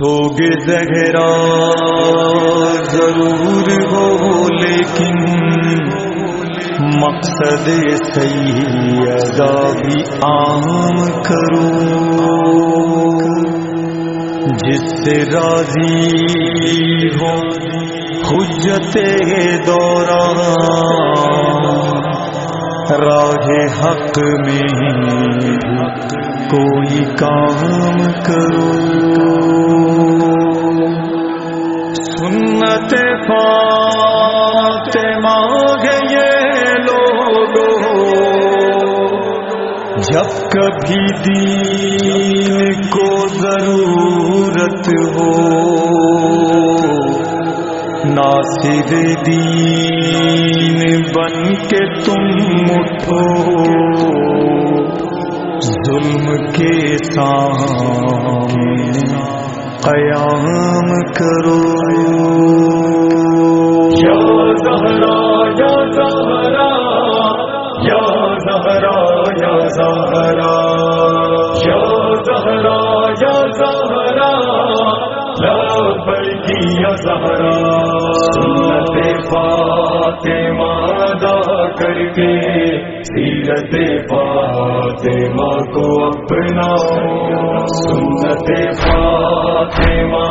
اٹھو گے زہرا ضرور ہو، لیکن مقصد سیدہ بھی عام کرو جس سے راضی ہو حجت دوران۔ راہ حق میں کوئی کام کرو سنت فاطمہ ہے یہ لوگو جب کبھی دین کو ضرورت ہو ناصر دین بن کے تم اٹھو ظلم کے سامنے قیام کرو۔ یا زہرا یا زہرا یا زہرا یا زہرا۔ یا زہرا یا زہرا لبیکی یا زہرا۔ سنت فاطمہ دا کر کے سیرت فاطمہ کو اپناؤ سنت فاطمہ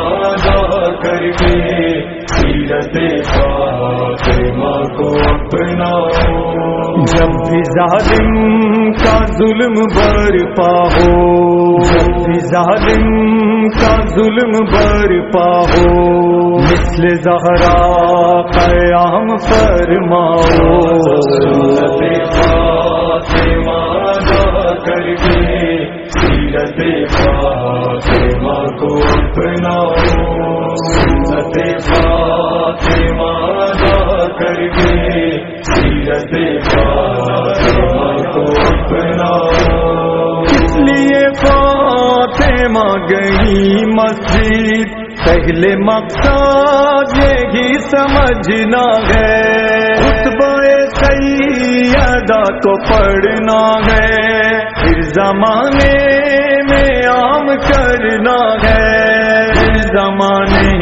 دا کر کے سیرت فاطمہ کو اپناؤ جب بھی ظالم کا ظلم برپا ہو، جب بھی ظالم کا ظلم برپا ہو، مثل زہرا قیام فرماؤ. کر کے سیرت فاطمہ کو اپناؤ. سنت فاطمہ کر کے سیرت فاطمہ گئی مسجد۔ پہلے مقصد یہی سمجھنا ہے۔ خطبہ سیدہ کو پڑھنا ہے۔ پھر زمانے میں عام کرنا ہے۔ پھر زمانے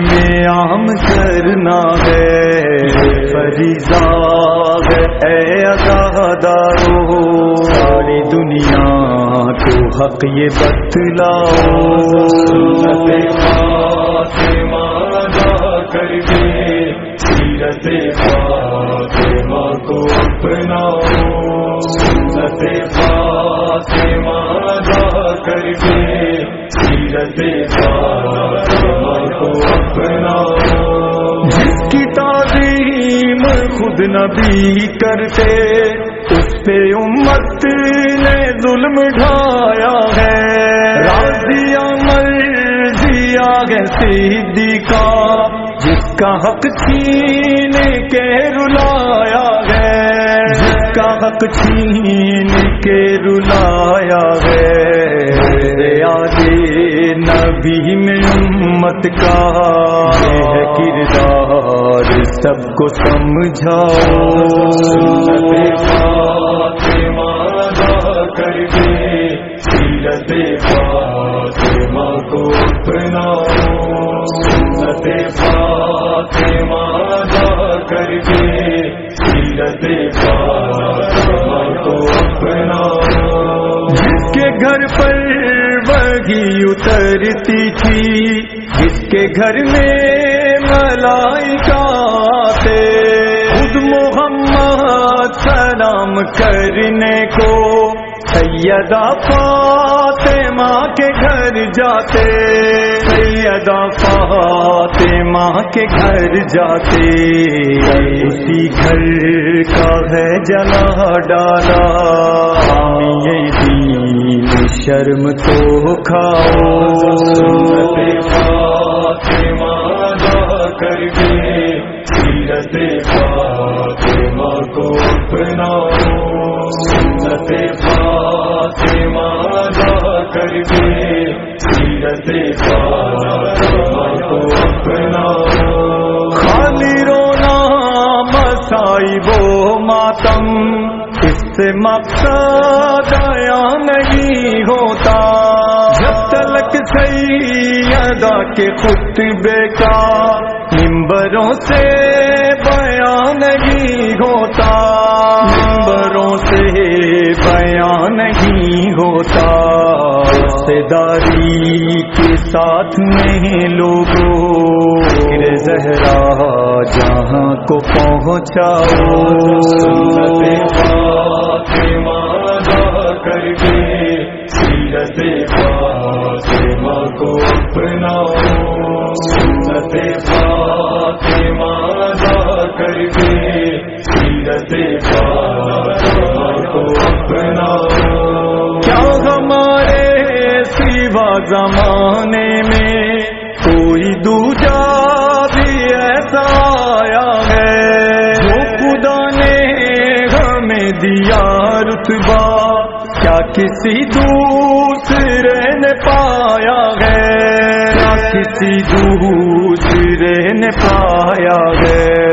میں عام کرنا ہے۔ فریضہ ہے، اے ادادارو ساری دنیا کو حق یہ بتلاؤ۔ سنت فاطمہ دا کر کے، سیرت فاطمہ کو اپناؤ۔ سنت فاطمہ دا کر کے، سیرت فاطمہ خود نبی کرتے، اس پہ امت نے ظلم ڈھایا ہے۔ راضیا مرضیا ہے سیدی کا جس کا حق چھین کے رلایا ہے۔ جس کا حق چھین کے رلایا ہے۔ آگے نبی میں امت کا ہے کردار۔ سب کو سمجھاؤ سنت کر کے سیرت فاطمہ کو اپناؤ سنت فاطمہ کر کے سیرت فاطمہ کو اپناؤ جس کے گھر پر وہی اترتی تھی، جس کے گھر میں ملائکہ سلام کرنے کو سیدہ فاطمہ کے گھر جاتے، سیدہ فاطمہ کے گھر جاتے۔ اسی گھر کا ہے جلا ڈالا یہ دین شرم تو کھاؤ۔ مسائی وہ ماتم۔ اس سے مقصد آیا نہیں ہوتا۔ جب تلک سیدہ کے خطبے کا ممبروں سے بیان نہیں ہوتا۔ ممبروں سے بیان نہیں ہوتا۔ داری کے ساتھ میں لوگوں زہرا جہاں کو پہنچاؤ۔ کر کے سیرت فاطمہ کو اپنا سنت فاطمہ کر کے سیرت فاطمہ کو اپنا کیا ہمارے سیوا زمانے میں دیا رتبہ، کیا کسی دوسرے نے پایا ہے کیا کسی دوسرے نے پایا ہے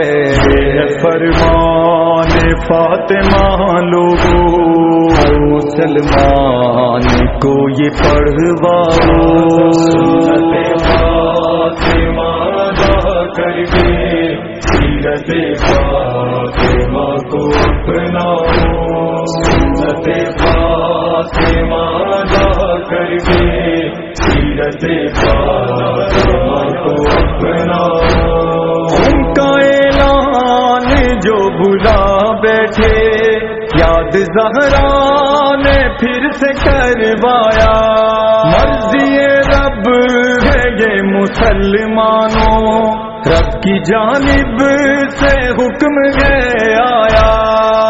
فرمان فاطمہ لوگوں مسلمان کو یہ پڑھواؤ۔ فاطمہ کر کے سیرت فاطمہ کو اپنا سنت فاطمہ کر کے سیرت فاطمہ کو اپنا ان کا اعلان جو بلا بیٹھے، یاد زہرا نے پھر سے کروایا۔ مرضی رب ہے یہ مسلمانوں رب کی جانب سے حکم ہے آیا۔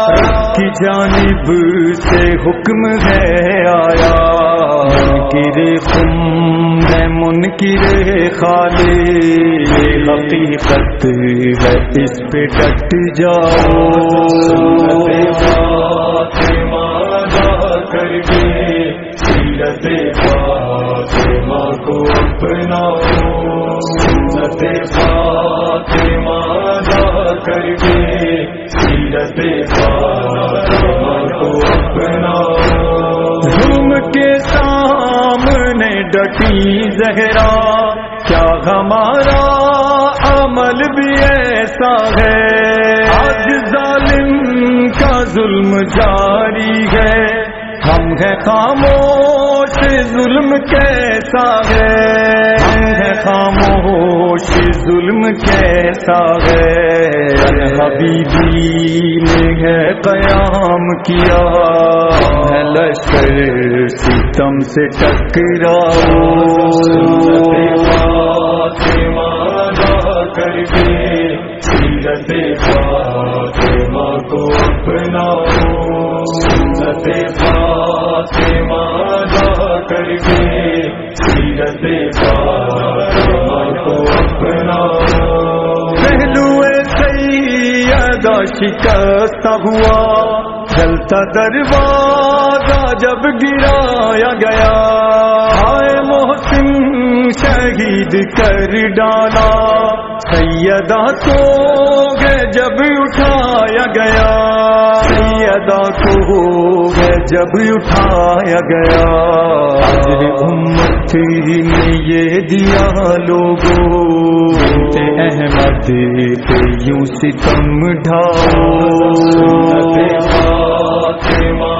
رب کی جانب سے حکم ہے آیا۔ منکر خم ہے منکر خالی۔ حقیقت ہے، اس پہ ڈٹ جاؤ۔ کر کے، سیرت کو اپنا کے سامنے ڈٹی زہرا۔ کیا ہمارا عمل بھی ایسا ہے؟ آج ظالم کا ظلم جاری ہے۔ ہم ہے خاموش، ظلم کیسا ہے؟ ہم ہے خاموش، ظلم کیسا ہے؟ حبیبی نے ہے قیام کیا، ہے لشکر ستم سے ٹکراؤ۔ کر کے سیرت کو اپنا سیدہ شکست ہوا، جلتا دروازہ جب گرایا گیا۔ آئے محسن شہید کر ڈالا۔ سیدہ کو گے جب اٹھایا گیا۔ سیدہ کو گے جب اٹھایا گیا۔ امت نے یہ دیا لوگوں احمد پہ یوں ستم ڈھاؤ۔ فاطمہ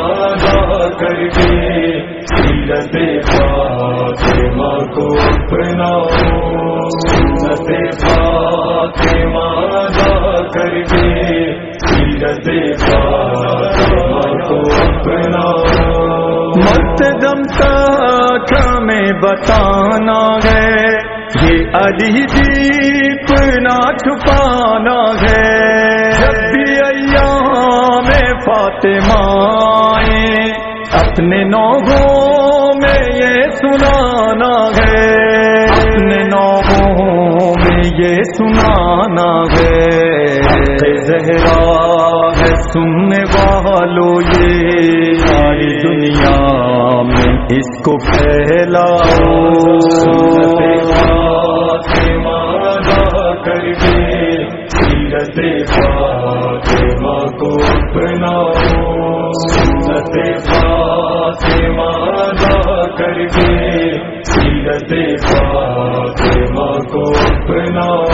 کر کے، سیرت فاطمہ کو اپنا سنت فاطمہ کر کے، سیرت فاطمہ کو اپنا مرتدم تک ہمیں بتانا ہے یہ علی جی دیپ نہ چھپانا ہے۔ جب بھی ایام فاطمہ آئے، اپنے نوگوں میں یہ سنانا ہے۔ یہ سنانا ہے۔ زہرا ہے سننے والو یہ ساری دنیا میں اس کو پھیلاؤ۔ کر کے سیرت فاطمہ کو اپنا سنت فاطمہ کر کے سیرت فاطمہ اپناؤ